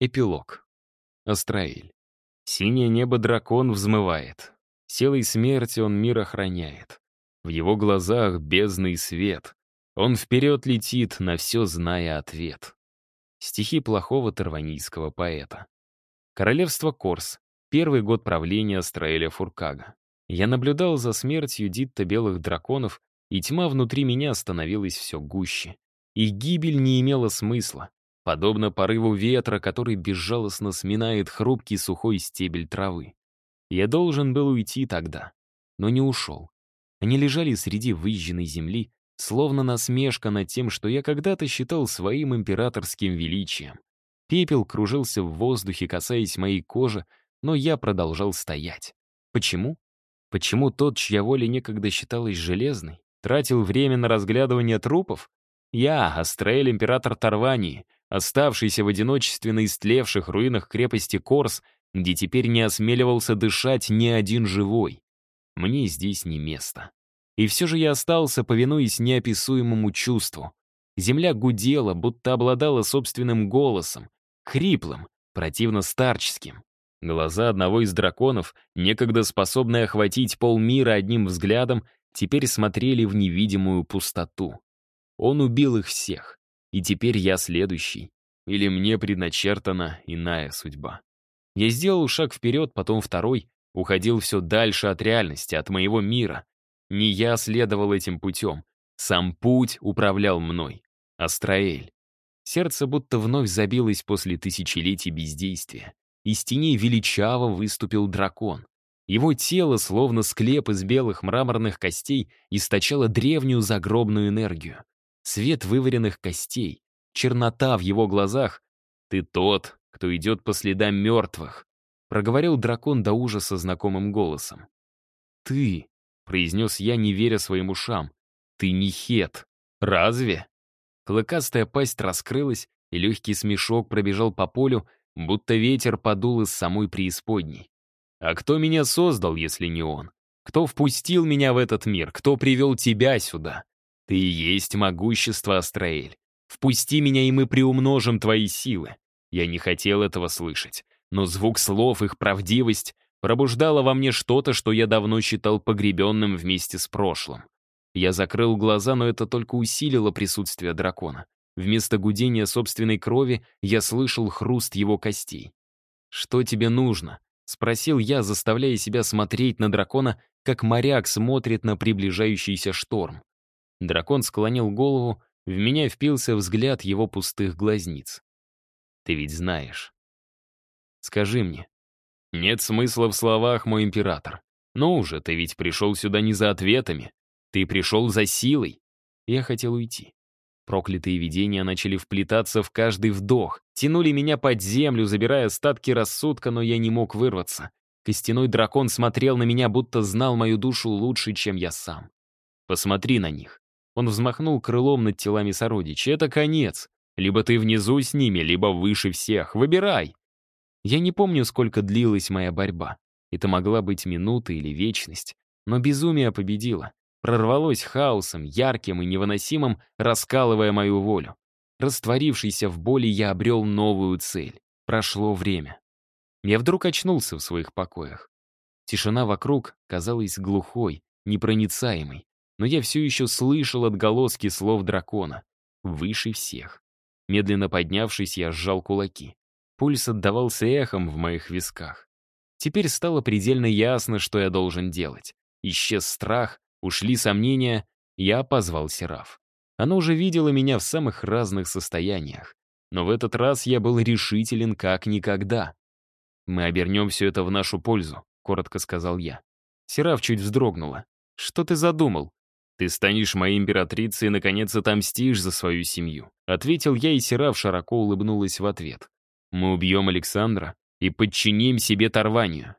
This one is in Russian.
Эпилог. Астраиль. Синее небо дракон взмывает. Силой смерти он мир охраняет. В его глазах бездный свет. Он вперед летит, на все зная ответ. Стихи плохого тарванийского поэта. Королевство Корс. Первый год правления Астраэля Фуркага. Я наблюдал за смертью Дитта Белых Драконов, и тьма внутри меня становилась все гуще. И гибель не имела смысла подобно порыву ветра, который безжалостно сминает хрупкий сухой стебель травы. Я должен был уйти тогда, но не ушел. Они лежали среди выжженной земли, словно насмешка над тем, что я когда-то считал своим императорским величием. Пепел кружился в воздухе, касаясь моей кожи, но я продолжал стоять. Почему? Почему тот, чья воля некогда считалась железной, тратил время на разглядывание трупов? Я, Астраэль, император Тарвании, оставшийся в одиночестве на истлевших руинах крепости Корс, где теперь не осмеливался дышать ни один живой. Мне здесь не место. И все же я остался, повинуясь неописуемому чувству. Земля гудела, будто обладала собственным голосом, хриплым, противно старческим. Глаза одного из драконов, некогда способные охватить полмира одним взглядом, теперь смотрели в невидимую пустоту. Он убил их всех. И теперь я следующий. Или мне предначертана иная судьба. Я сделал шаг вперед, потом второй, уходил все дальше от реальности, от моего мира. Не я следовал этим путем. Сам путь управлял мной. Астраэль. Сердце будто вновь забилось после тысячелетий бездействия. Из теней величаво выступил дракон. Его тело, словно склеп из белых мраморных костей, источало древнюю загробную энергию свет вываренных костей, чернота в его глазах. «Ты тот, кто идет по следам мертвых», — проговорил дракон до ужаса знакомым голосом. «Ты», — произнес я, не веря своим ушам, — «ты не хет. Разве?» Клыкастая пасть раскрылась, и легкий смешок пробежал по полю, будто ветер подул из самой преисподней. «А кто меня создал, если не он? Кто впустил меня в этот мир? Кто привел тебя сюда? Ты и есть могущество, Астраэль. Впусти меня, и мы приумножим твои силы. Я не хотел этого слышать, но звук слов, их правдивость пробуждала во мне что-то, что я давно считал погребенным вместе с прошлым. Я закрыл глаза, но это только усилило присутствие дракона. Вместо гудения собственной крови я слышал хруст его костей. «Что тебе нужно?» — спросил я, заставляя себя смотреть на дракона, как моряк смотрит на приближающийся шторм. Дракон склонил голову, в меня впился взгляд его пустых глазниц. «Ты ведь знаешь». «Скажи мне». «Нет смысла в словах, мой император. Но уже, ты ведь пришел сюда не за ответами. Ты пришел за силой». Я хотел уйти. Проклятые видения начали вплетаться в каждый вдох, тянули меня под землю, забирая остатки рассудка, но я не мог вырваться. Костяной дракон смотрел на меня, будто знал мою душу лучше, чем я сам. Посмотри на них. Он взмахнул крылом над телами сородичей. «Это конец. Либо ты внизу с ними, либо выше всех. Выбирай!» Я не помню, сколько длилась моя борьба. Это могла быть минута или вечность. Но безумие победило. Прорвалось хаосом, ярким и невыносимым, раскалывая мою волю. Растворившийся в боли, я обрел новую цель. Прошло время. Я вдруг очнулся в своих покоях. Тишина вокруг казалась глухой, непроницаемой но я все еще слышал отголоски слов дракона. Выше всех. Медленно поднявшись, я сжал кулаки. Пульс отдавался эхом в моих висках. Теперь стало предельно ясно, что я должен делать. Исчез страх, ушли сомнения, я позвал Сераф. Она уже видела меня в самых разных состояниях. Но в этот раз я был решителен как никогда. «Мы обернем все это в нашу пользу», — коротко сказал я. Сераф чуть вздрогнула. «Что ты задумал?» «Ты станешь моей императрицей и, наконец, отомстишь за свою семью», ответил я, и Сераф широко улыбнулась в ответ. «Мы убьем Александра и подчиним себе Тарванию.